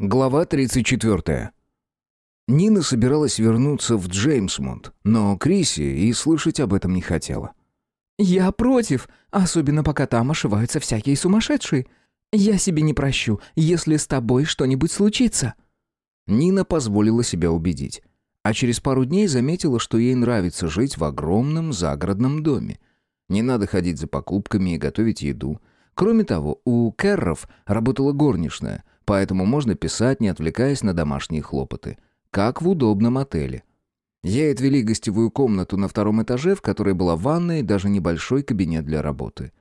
Глава 34. Нина собиралась вернуться в Джеймсмонд, но Криси и слышать об этом не хотела. «Я против, особенно пока там ошиваются всякие сумасшедшие. Я себе не прощу, если с тобой что-нибудь случится». Нина позволила себя убедить, а через пару дней заметила, что ей нравится жить в огромном загородном доме. Не надо ходить за покупками и готовить еду. Кроме того, у Керров работала горничная – поэтому можно писать, не отвлекаясь на домашние хлопоты. Как в удобном отеле. Ей отвели гостевую комнату на втором этаже, в которой была ванная и даже небольшой кабинет для работы.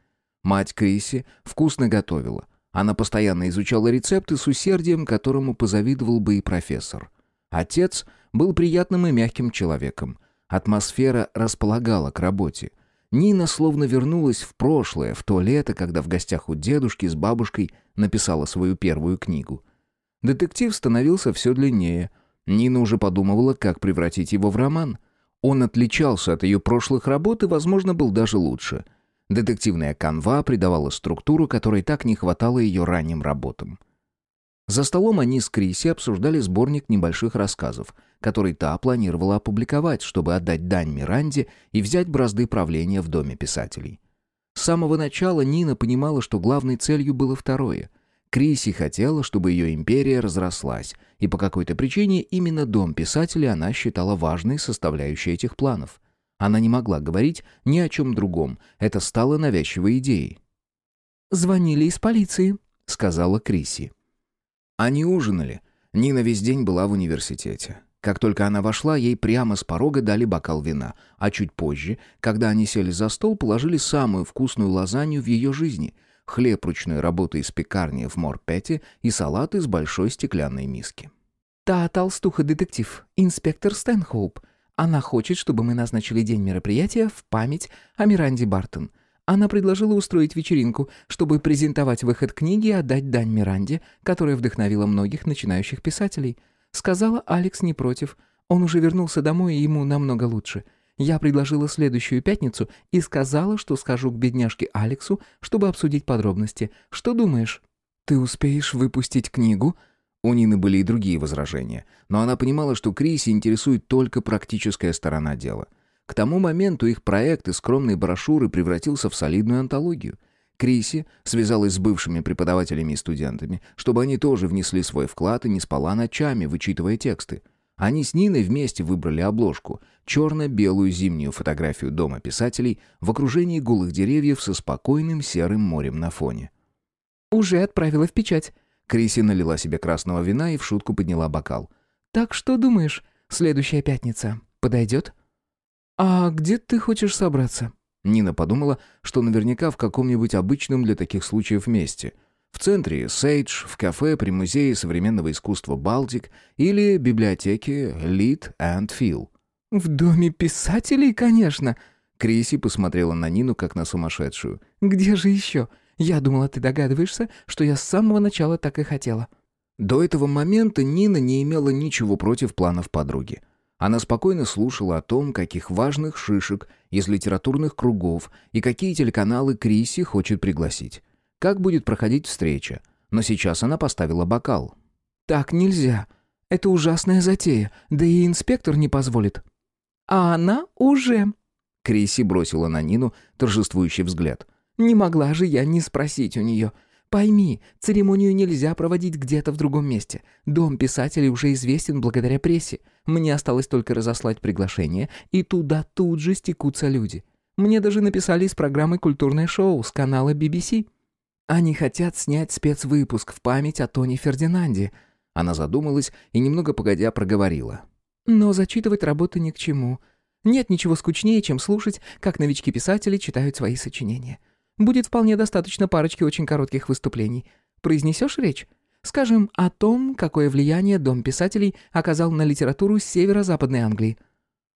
Мать Криси вкусно готовила. Она постоянно изучала рецепты с усердием, которому позавидовал бы и профессор. Отец был приятным и мягким человеком. Атмосфера располагала к работе – Нина словно вернулась в прошлое, в то лето, когда в гостях у дедушки с бабушкой написала свою первую книгу. Детектив становился все длиннее. Нина уже подумывала, как превратить его в роман. Он отличался от ее прошлых работ и, возможно, был даже лучше. Детективная канва придавала структуру, которой так не хватало ее ранним работам. За столом они с Криси обсуждали сборник небольших рассказов, который та планировала опубликовать, чтобы отдать дань Миранде и взять бразды правления в Доме писателей. С самого начала Нина понимала, что главной целью было второе. Криси хотела, чтобы ее империя разрослась, и по какой-то причине именно Дом писателей она считала важной составляющей этих планов. Она не могла говорить ни о чем другом, это стало навязчивой идеей. «Звонили из полиции», — сказала Криси. Они ужинали. Нина весь день была в университете. Как только она вошла, ей прямо с порога дали бокал вина, а чуть позже, когда они сели за стол, положили самую вкусную лазанью в ее жизни — хлеб ручной работы из пекарни в Морпете и салат из большой стеклянной миски. «Та толстуха-детектив, инспектор Стэнхоуп. Она хочет, чтобы мы назначили день мероприятия в память о Миранде Бартон. Она предложила устроить вечеринку, чтобы презентовать выход книги и отдать дань Миранде, которая вдохновила многих начинающих писателей. Сказала, Алекс не против. Он уже вернулся домой, и ему намного лучше. Я предложила следующую пятницу и сказала, что скажу к бедняжке Алексу, чтобы обсудить подробности. Что думаешь? Ты успеешь выпустить книгу? У Нины были и другие возражения, но она понимала, что Криси интересует только практическая сторона дела — к тому моменту их проект из скромной брошюры превратился в солидную антологию. Криси связалась с бывшими преподавателями и студентами, чтобы они тоже внесли свой вклад и не спала ночами, вычитывая тексты. Они с Ниной вместе выбрали обложку — черно-белую зимнюю фотографию дома писателей в окружении голых деревьев со спокойным серым морем на фоне. «Уже отправила в печать». Криси налила себе красного вина и в шутку подняла бокал. «Так что думаешь, следующая пятница подойдет?» «А где ты хочешь собраться?» Нина подумала, что наверняка в каком-нибудь обычном для таких случаев месте. В центре Сейдж, в кафе при Музее современного искусства «Балтик» или библиотеке «Лид энд Фил». «В доме писателей, конечно!» Криси посмотрела на Нину, как на сумасшедшую. «Где же еще? Я думала, ты догадываешься, что я с самого начала так и хотела». До этого момента Нина не имела ничего против планов подруги. Она спокойно слушала о том, каких важных шишек из литературных кругов и какие телеканалы Криси хочет пригласить. Как будет проходить встреча. Но сейчас она поставила бокал. «Так нельзя. Это ужасная затея. Да и инспектор не позволит». «А она уже...» Криси бросила на Нину торжествующий взгляд. «Не могла же я не спросить у нее. Пойми, церемонию нельзя проводить где-то в другом месте. Дом писателей уже известен благодаря прессе. Мне осталось только разослать приглашение, и туда тут же стекутся люди. Мне даже написали из программы «Культурное шоу» с канала BBC. Они хотят снять спецвыпуск в память о Тони Фердинанде. Она задумалась и немного погодя проговорила. Но зачитывать работы ни к чему. Нет ничего скучнее, чем слушать, как новички-писатели читают свои сочинения. Будет вполне достаточно парочки очень коротких выступлений. Произнесешь речь? Скажем, о том, какое влияние Дом писателей оказал на литературу северо-западной Англии».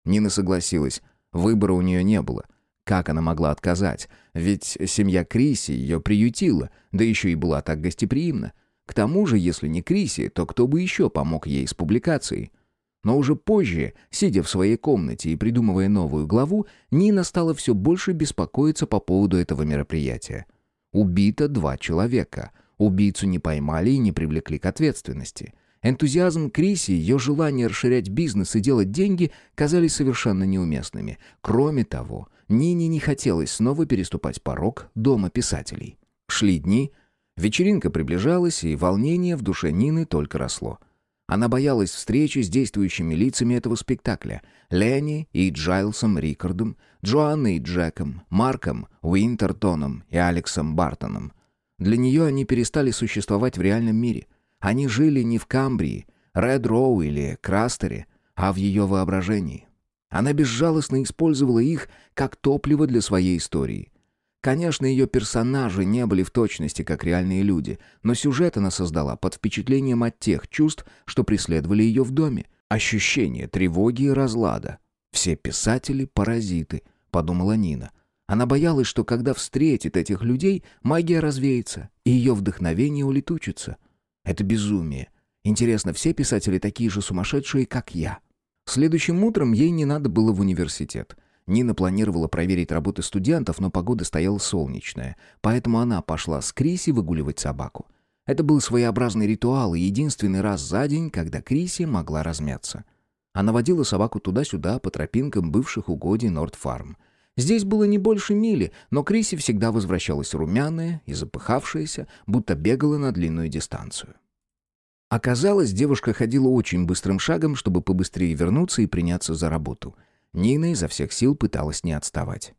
Нина согласилась. Выбора у нее не было. Как она могла отказать? Ведь семья Криси ее приютила, да еще и была так гостеприимна. К тому же, если не Криси, то кто бы еще помог ей с публикацией? Но уже позже, сидя в своей комнате и придумывая новую главу, Нина стала все больше беспокоиться по поводу этого мероприятия. Убито два человека. Убийцу не поймали и не привлекли к ответственности. Энтузиазм Криси, ее желание расширять бизнес и делать деньги казались совершенно неуместными. Кроме того, Нине не хотелось снова переступать порог дома писателей. Шли дни, вечеринка приближалась, и волнение в душе Нины только росло. Она боялась встречи с действующими лицами этого спектакля. Ленни и Джайлсом Рикардом, Джоанной и Джеком, Марком, Уинтертоном и Алексом Бартоном. Для нее они перестали существовать в реальном мире. Они жили не в Камбрии, Ред Роу или Крастере, а в ее воображении. Она безжалостно использовала их как топливо для своей истории. Конечно, ее персонажи не были в точности как реальные люди, но сюжет она создала под впечатлением от тех чувств, что преследовали ее в доме. Ощущение тревоги и разлада. «Все писатели — паразиты», — подумала Нина. Она боялась, что когда встретит этих людей, магия развеется, и ее вдохновение улетучится. Это безумие. Интересно, все писатели такие же сумасшедшие, как я? Следующим утром ей не надо было в университет. Нина планировала проверить работы студентов, но погода стояла солнечная, поэтому она пошла с Криси выгуливать собаку. Это был своеобразный ритуал и единственный раз за день, когда Криси могла размяться. Она водила собаку туда-сюда по тропинкам бывших угодий Нордфарм. Здесь было не больше мили, но Криси всегда возвращалась румяная и запыхавшаяся, будто бегала на длинную дистанцию. Оказалось, девушка ходила очень быстрым шагом, чтобы побыстрее вернуться и приняться за работу — Нина изо всех сил пыталась не отставать.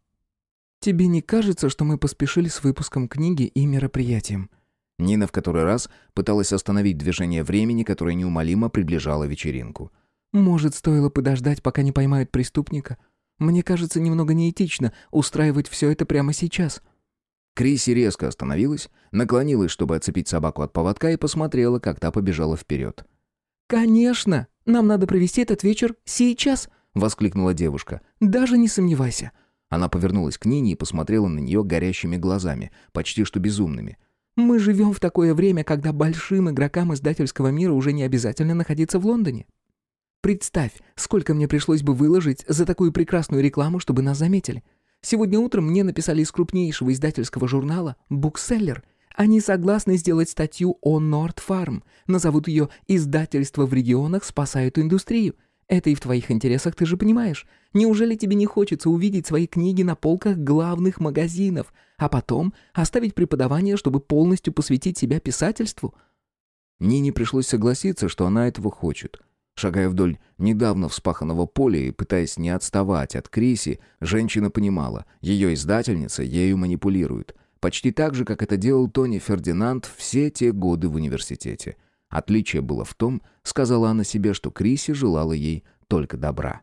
«Тебе не кажется, что мы поспешили с выпуском книги и мероприятием?» Нина в который раз пыталась остановить движение времени, которое неумолимо приближало вечеринку. «Может, стоило подождать, пока не поймают преступника? Мне кажется, немного неэтично устраивать все это прямо сейчас». Криси резко остановилась, наклонилась, чтобы отцепить собаку от поводка и посмотрела, как та побежала вперед. «Конечно! Нам надо провести этот вечер сейчас!» Воскликнула девушка. «Даже не сомневайся». Она повернулась к Нине и посмотрела на нее горящими глазами, почти что безумными. «Мы живем в такое время, когда большим игрокам издательского мира уже не обязательно находиться в Лондоне. Представь, сколько мне пришлось бы выложить за такую прекрасную рекламу, чтобы нас заметили. Сегодня утром мне написали из крупнейшего издательского журнала «Букселлер». Они согласны сделать статью о Норд Фарм. Назовут ее «Издательство в регионах спасают индустрию». Это и в твоих интересах, ты же понимаешь. Неужели тебе не хочется увидеть свои книги на полках главных магазинов, а потом оставить преподавание, чтобы полностью посвятить себя писательству?» Нине пришлось согласиться, что она этого хочет. Шагая вдоль недавно вспаханного поля и пытаясь не отставать от Криси, женщина понимала, ее издательница ею манипулирует. Почти так же, как это делал Тони Фердинанд все те годы в университете. Отличие было в том, сказала она себе, что Криси желала ей только добра.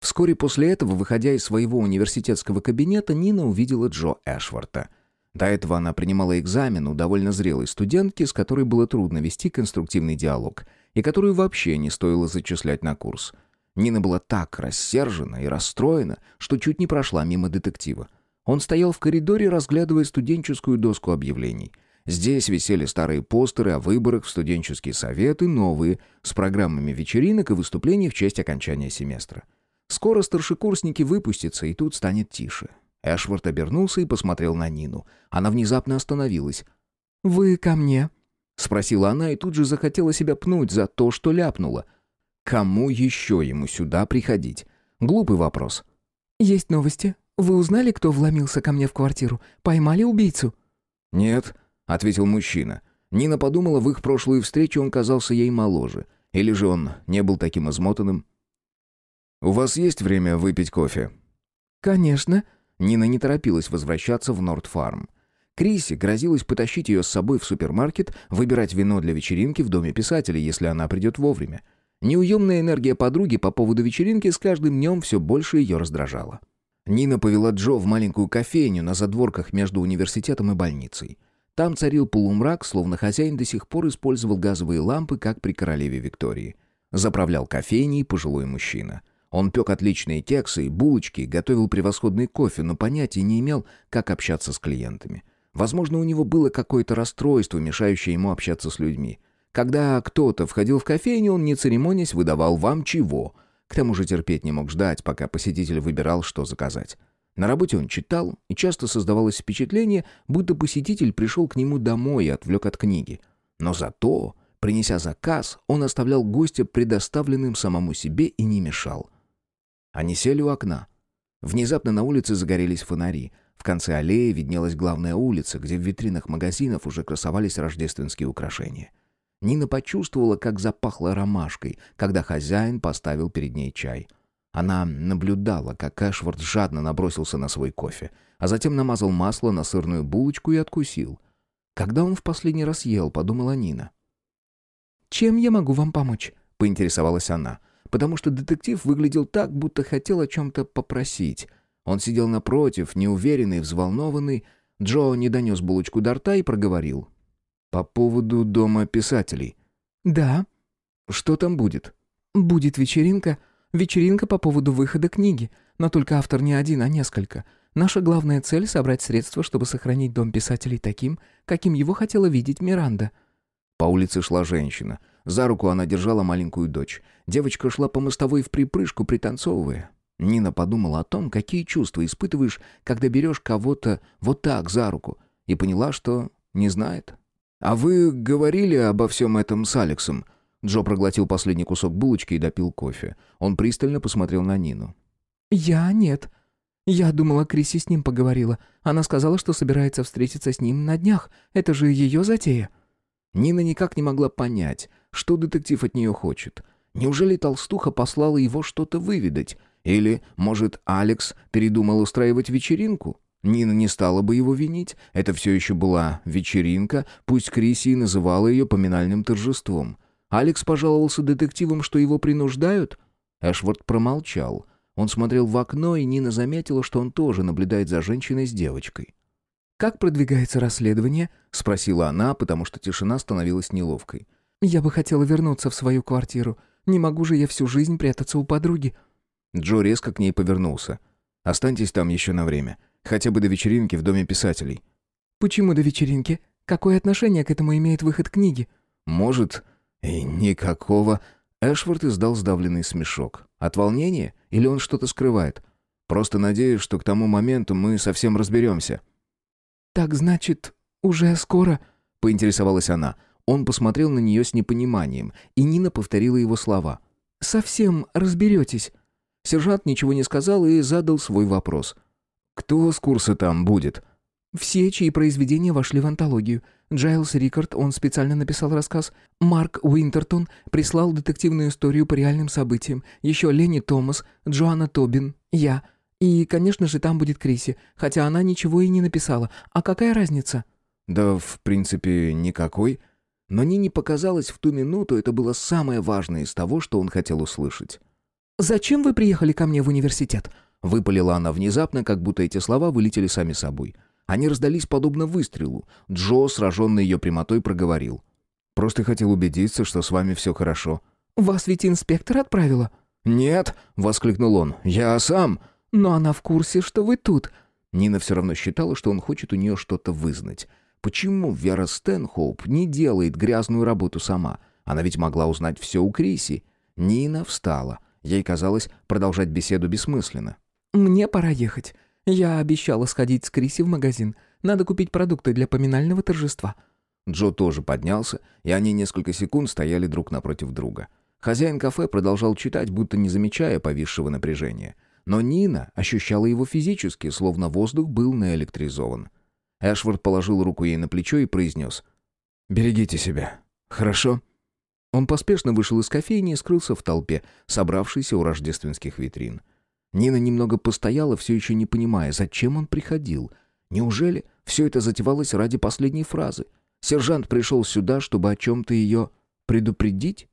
Вскоре после этого, выходя из своего университетского кабинета, Нина увидела Джо Эшворта. До этого она принимала экзамен у довольно зрелой студентки, с которой было трудно вести конструктивный диалог, и которую вообще не стоило зачислять на курс. Нина была так рассержена и расстроена, что чуть не прошла мимо детектива. Он стоял в коридоре, разглядывая студенческую доску объявлений. Здесь висели старые постеры о выборах в студенческие советы, новые, с программами вечеринок и выступлений в честь окончания семестра. Скоро старшекурсники выпустятся, и тут станет тише. Эшвард обернулся и посмотрел на Нину. Она внезапно остановилась. «Вы ко мне?» — спросила она и тут же захотела себя пнуть за то, что ляпнула. Кому еще ему сюда приходить? Глупый вопрос. «Есть новости. Вы узнали, кто вломился ко мне в квартиру? Поймали убийцу?» «Нет», — ответил мужчина. Нина подумала, в их прошлую встречу он казался ей моложе. Или же он не был таким измотанным. «У вас есть время выпить кофе?» «Конечно». Нина не торопилась возвращаться в Нордфарм. Криси грозилась потащить ее с собой в супермаркет, выбирать вино для вечеринки в доме писателя, если она придет вовремя. Неуемная энергия подруги по поводу вечеринки с каждым днем все больше ее раздражала. Нина повела Джо в маленькую кофейню на задворках между университетом и больницей. Там царил полумрак, словно хозяин до сих пор использовал газовые лампы, как при королеве Виктории. Заправлял кофейней пожилой мужчина. Он пек отличные кексы и булочки, готовил превосходный кофе, но понятия не имел, как общаться с клиентами. Возможно, у него было какое-то расстройство, мешающее ему общаться с людьми. Когда кто-то входил в кофейню, он, не церемонясь, выдавал вам чего. К тому же терпеть не мог ждать, пока посетитель выбирал, что заказать. На работе он читал, и часто создавалось впечатление, будто посетитель пришел к нему домой и отвлек от книги. Но зато, принеся заказ, он оставлял гостя предоставленным самому себе и не мешал. Они сели у окна. Внезапно на улице загорелись фонари. В конце аллеи виднелась главная улица, где в витринах магазинов уже красовались рождественские украшения. Нина почувствовала, как запахло ромашкой, когда хозяин поставил перед ней чай — она наблюдала, как Эшвард жадно набросился на свой кофе, а затем намазал масло на сырную булочку и откусил. Когда он в последний раз ел, подумала Нина. «Чем я могу вам помочь?» — поинтересовалась она, потому что детектив выглядел так, будто хотел о чем-то попросить. Он сидел напротив, неуверенный, взволнованный. Джо не донес булочку до рта и проговорил. «По поводу дома писателей». «Да». «Что там будет?» «Будет вечеринка», Вечеринка по поводу выхода книги, но только автор не один, а несколько. Наша главная цель — собрать средства, чтобы сохранить дом писателей таким, каким его хотела видеть Миранда. По улице шла женщина. За руку она держала маленькую дочь. Девочка шла по мостовой в припрыжку, пританцовывая. Нина подумала о том, какие чувства испытываешь, когда берешь кого-то вот так за руку, и поняла, что не знает. «А вы говорили обо всем этом с Алексом?» Джо проглотил последний кусок булочки и допил кофе. Он пристально посмотрел на Нину. «Я нет. Я думала, Криси с ним поговорила. Она сказала, что собирается встретиться с ним на днях. Это же ее затея». Нина никак не могла понять, что детектив от нее хочет. Неужели толстуха послала его что-то выведать? Или, может, Алекс передумал устраивать вечеринку? Нина не стала бы его винить. Это все еще была вечеринка, пусть Криси и называла ее поминальным торжеством. Алекс пожаловался детективам, что его принуждают? Эшвард промолчал. Он смотрел в окно, и Нина заметила, что он тоже наблюдает за женщиной с девочкой. «Как продвигается расследование?» — спросила она, потому что тишина становилась неловкой. «Я бы хотела вернуться в свою квартиру. Не могу же я всю жизнь прятаться у подруги». Джо резко к ней повернулся. «Останьтесь там еще на время. Хотя бы до вечеринки в Доме писателей». «Почему до вечеринки? Какое отношение к этому имеет выход книги?» «Может, «И никакого...» Эшвард издал сдавленный смешок. «От волнения? Или он что-то скрывает? Просто надеюсь, что к тому моменту мы совсем разберемся». «Так значит, уже скоро?» — поинтересовалась она. Он посмотрел на нее с непониманием, и Нина повторила его слова. «Совсем разберетесь». Сержант ничего не сказал и задал свой вопрос. «Кто с курса там будет?» Все, чьи произведения вошли в антологию. Джайлс Рикард, он специально написал рассказ. Марк Уинтертон прислал детективную историю по реальным событиям. Еще Ленни Томас, Джоанна Тобин, я. И, конечно же, там будет Криси, хотя она ничего и не написала. А какая разница? Да, в принципе, никакой. Но Нине показалось, в ту минуту это было самое важное из того, что он хотел услышать. «Зачем вы приехали ко мне в университет?» Выпалила она внезапно, как будто эти слова вылетели сами собой. Они раздались подобно выстрелу. Джо, сраженный ее прямотой, проговорил. «Просто хотел убедиться, что с вами все хорошо». «Вас ведь инспектор отправила?» «Нет», — воскликнул он, — «я сам». «Но она в курсе, что вы тут». Нина все равно считала, что он хочет у нее что-то вызнать. Почему Вера Стэнхоуп не делает грязную работу сама? Она ведь могла узнать все у Криси. Нина встала. Ей казалось, продолжать беседу бессмысленно. «Мне пора ехать. «Я обещала сходить с Криси в магазин. Надо купить продукты для поминального торжества». Джо тоже поднялся, и они несколько секунд стояли друг напротив друга. Хозяин кафе продолжал читать, будто не замечая повисшего напряжения. Но Нина ощущала его физически, словно воздух был наэлектризован. Эшвард положил руку ей на плечо и произнес «Берегите себя, хорошо?» Он поспешно вышел из кофейни и скрылся в толпе, собравшейся у рождественских витрин. Нина немного постояла, все еще не понимая, зачем он приходил. Неужели все это затевалось ради последней фразы? Сержант пришел сюда, чтобы о чем-то ее предупредить?